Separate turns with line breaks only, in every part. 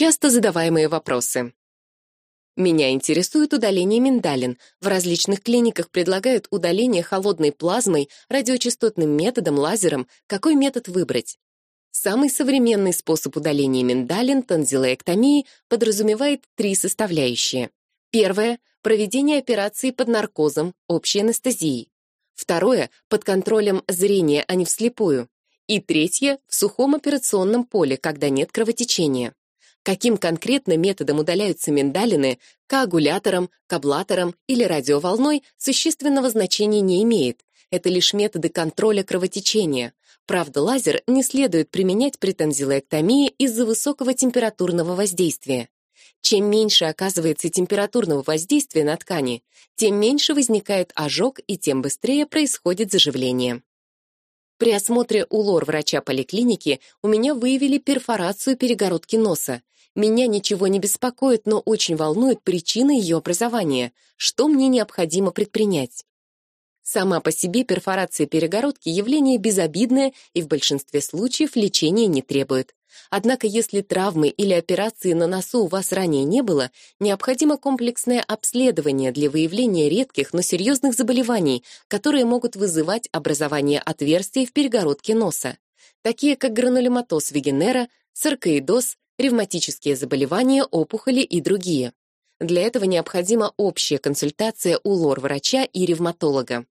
Часто задаваемые вопросы. Меня интересует удаление миндалин. В различных клиниках предлагают удаление холодной плазмой, радиочастотным методом, лазером. Какой метод выбрать? Самый современный способ удаления миндалин, тонзиллэктомии, подразумевает три составляющие. Первое — проведение операции под наркозом, общей анестезией. Второе — под контролем зрения, а не вслепую. И третье — в сухом операционном поле, когда нет кровотечения. Каким конкретно методом удаляются миндалины, коагулятором, каблатором или радиоволной, существенного значения не имеет. Это лишь методы контроля кровотечения. Правда, лазер не следует применять при тонзиллэктомии из-за высокого температурного воздействия. Чем меньше оказывается температурного воздействия на ткани, тем меньше возникает ожог и тем быстрее происходит заживление. При осмотре у лор-врача поликлиники у меня выявили перфорацию перегородки носа. Меня ничего не беспокоит, но очень волнует причина ее образования. Что мне необходимо предпринять? Сама по себе перфорация перегородки явление безобидное и в большинстве случаев лечения не требует. Однако, если травмы или операции на носу у вас ранее не было, необходимо комплексное обследование для выявления редких, но серьезных заболеваний, которые могут вызывать образование отверстий в перегородке носа, такие как гранулематоз вегенера, саркоидоз, ревматические заболевания, опухоли и другие. Для этого необходима общая консультация у лор-врача и ревматолога.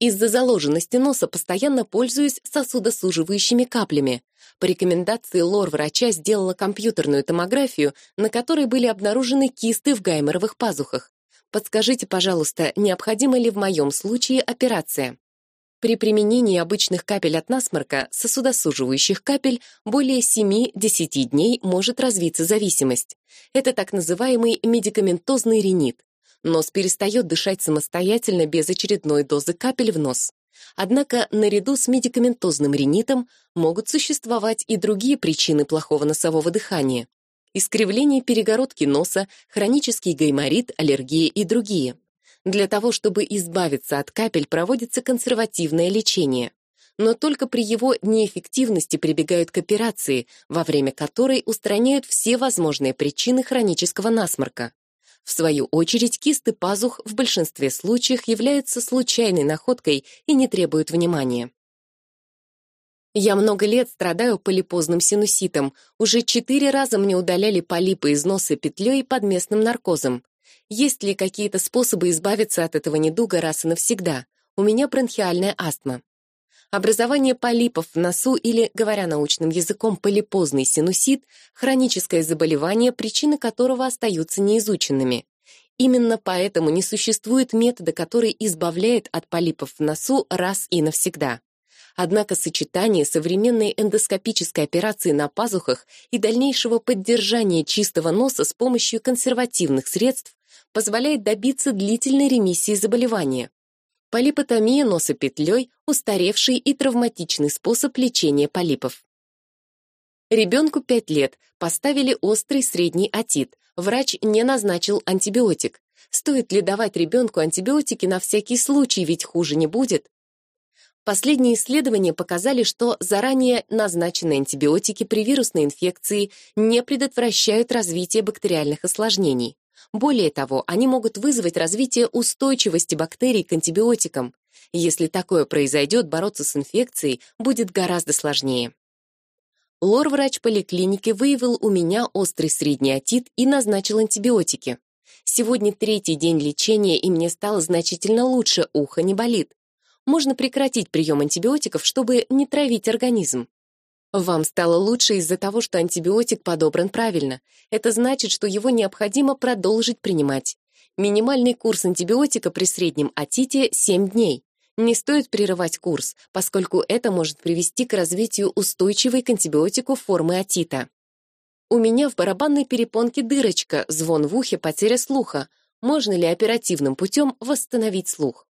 Из-за заложенности носа постоянно пользуюсь сосудосуживающими каплями. По рекомендации лор-врача сделала компьютерную томографию, на которой были обнаружены кисты в гайморовых пазухах. Подскажите, пожалуйста, необходима ли в моем случае операция? При применении обычных капель от насморка, сосудосуживающих капель, более 7-10 дней может развиться зависимость. Это так называемый медикаментозный ринит. Нос перестает дышать самостоятельно без очередной дозы капель в нос. Однако наряду с медикаментозным ринитом могут существовать и другие причины плохого носового дыхания. Искривление перегородки носа, хронический гайморит, аллергия и другие. Для того, чтобы избавиться от капель, проводится консервативное лечение. Но только при его неэффективности прибегают к операции, во время которой устраняют все возможные причины хронического насморка. В свою очередь, кисты пазух в большинстве случаев являются случайной находкой и не требуют внимания. Я много лет страдаю полипозным синуситом. Уже четыре раза мне удаляли полипы из носа петлей под местным наркозом. Есть ли какие-то способы избавиться от этого недуга раз и навсегда? У меня бронхиальная астма. Образование полипов в носу или, говоря научным языком, полипозный синусит – хроническое заболевание, причины которого остаются неизученными. Именно поэтому не существует метода, который избавляет от полипов в носу раз и навсегда. Однако сочетание современной эндоскопической операции на пазухах и дальнейшего поддержания чистого носа с помощью консервативных средств позволяет добиться длительной ремиссии заболевания. Полипотомия носа петлей – устаревший и травматичный способ лечения полипов. Ребенку 5 лет, поставили острый средний отит, врач не назначил антибиотик. Стоит ли давать ребенку антибиотики на всякий случай, ведь хуже не будет? Последние исследования показали, что заранее назначенные антибиотики при вирусной инфекции не предотвращают развитие бактериальных осложнений. Более того, они могут вызвать развитие устойчивости бактерий к антибиотикам. Если такое произойдет, бороться с инфекцией будет гораздо сложнее. Лор-врач поликлиники выявил у меня острый средний отит и назначил антибиотики. Сегодня третий день лечения, и мне стало значительно лучше, ухо не болит. Можно прекратить прием антибиотиков, чтобы не травить организм. Вам стало лучше из-за того, что антибиотик подобран правильно. Это значит, что его необходимо продолжить принимать. Минимальный курс антибиотика при среднем отите 7 дней. Не стоит прерывать курс, поскольку это может привести к развитию устойчивой к антибиотику формы отита. У меня в барабанной перепонке дырочка, звон в ухе, потеря слуха. Можно ли оперативным путем восстановить слух?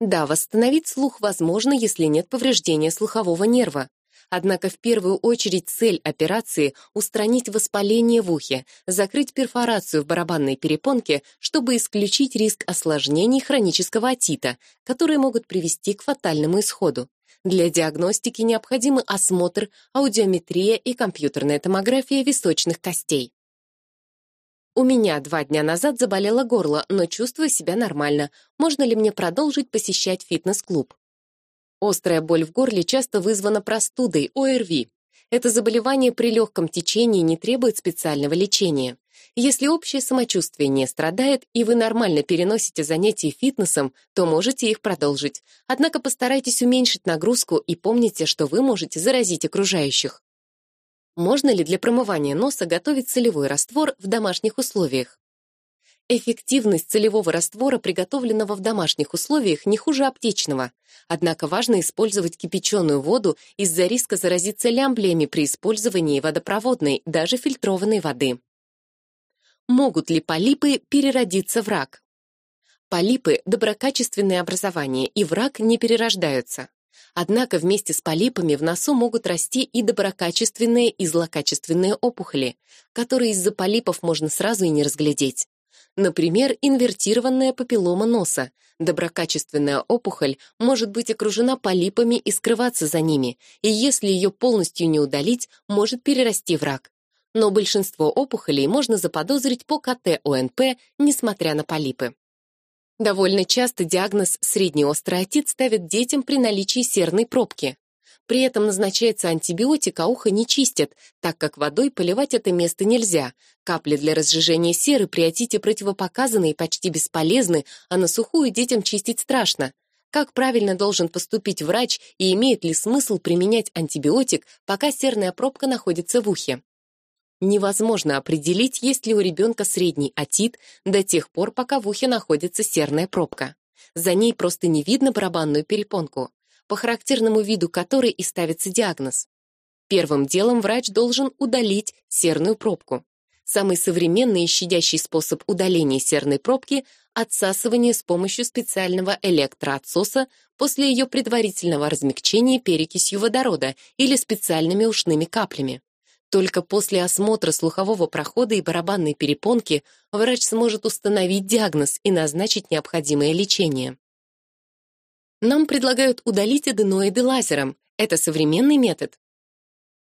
Да, восстановить слух возможно, если нет повреждения слухового нерва. Однако в первую очередь цель операции — устранить воспаление в ухе, закрыть перфорацию в барабанной перепонке, чтобы исключить риск осложнений хронического отита, которые могут привести к фатальному исходу. Для диагностики необходимы осмотр, аудиометрия и компьютерная томография височных костей. У меня два дня назад заболело горло, но чувствую себя нормально. Можно ли мне продолжить посещать фитнес-клуб? Острая боль в горле часто вызвана простудой, ОРВИ. Это заболевание при легком течении не требует специального лечения. Если общее самочувствие не страдает и вы нормально переносите занятия фитнесом, то можете их продолжить. Однако постарайтесь уменьшить нагрузку и помните, что вы можете заразить окружающих. Можно ли для промывания носа готовить солевой раствор в домашних условиях? Эффективность целевого раствора, приготовленного в домашних условиях, не хуже аптечного. Однако важно использовать кипяченую воду из-за риска заразиться лямблиями при использовании водопроводной, даже фильтрованной воды. Могут ли полипы переродиться в рак? Полипы – доброкачественные образования, и в рак не перерождаются. Однако вместе с полипами в носу могут расти и доброкачественные, и злокачественные опухоли, которые из-за полипов можно сразу и не разглядеть. Например, инвертированная папиллома носа. Доброкачественная опухоль может быть окружена полипами и скрываться за ними, и если ее полностью не удалить, может перерасти в рак. Но большинство опухолей можно заподозрить по КТ-ОНП, несмотря на полипы. Довольно часто диагноз средний острый отит ставят детям при наличии серной пробки. При этом назначается антибиотик, а ухо не чистят, так как водой поливать это место нельзя. Капли для разжижения серы при отите противопоказаны и почти бесполезны, а на сухую детям чистить страшно. Как правильно должен поступить врач и имеет ли смысл применять антибиотик, пока серная пробка находится в ухе? Невозможно определить, есть ли у ребенка средний отит до тех пор, пока в ухе находится серная пробка. За ней просто не видно барабанную перепонку, по характерному виду которой и ставится диагноз. Первым делом врач должен удалить серную пробку. Самый современный и щадящий способ удаления серной пробки – отсасывание с помощью специального электроотсоса после ее предварительного размягчения перекисью водорода или специальными ушными каплями. Только после осмотра слухового прохода и барабанной перепонки врач сможет установить диагноз и назначить необходимое лечение. Нам предлагают удалить аденоиды лазером. Это современный метод.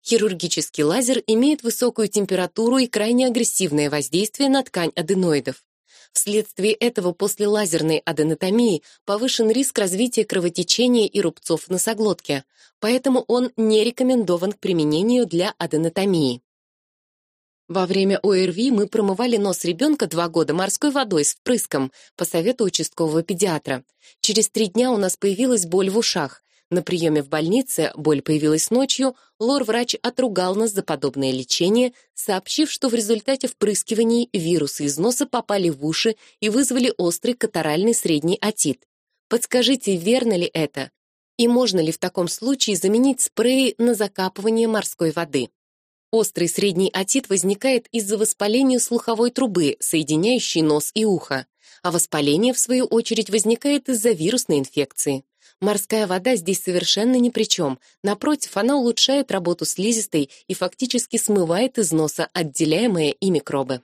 Хирургический лазер имеет высокую температуру и крайне агрессивное воздействие на ткань аденоидов. Вследствие этого после лазерной аденотомии повышен риск развития кровотечения и рубцов в носоглотке, поэтому он не рекомендован к применению для аденотомии. Во время ОРВИ мы промывали нос ребенка два года морской водой с впрыском по совету участкового педиатра. Через три дня у нас появилась боль в ушах. На приеме в больнице боль появилась ночью, лор-врач отругал нас за подобное лечение, сообщив, что в результате впрыскиваний вирусы из носа попали в уши и вызвали острый катаральный средний отит. Подскажите, верно ли это? И можно ли в таком случае заменить спреи на закапывание морской воды? Острый средний отит возникает из-за воспаления слуховой трубы, соединяющей нос и ухо, а воспаление, в свою очередь, возникает из-за вирусной инфекции. Морская вода здесь совершенно ни при чем. Напротив, она улучшает работу слизистой и фактически смывает из носа отделяемые и микробы.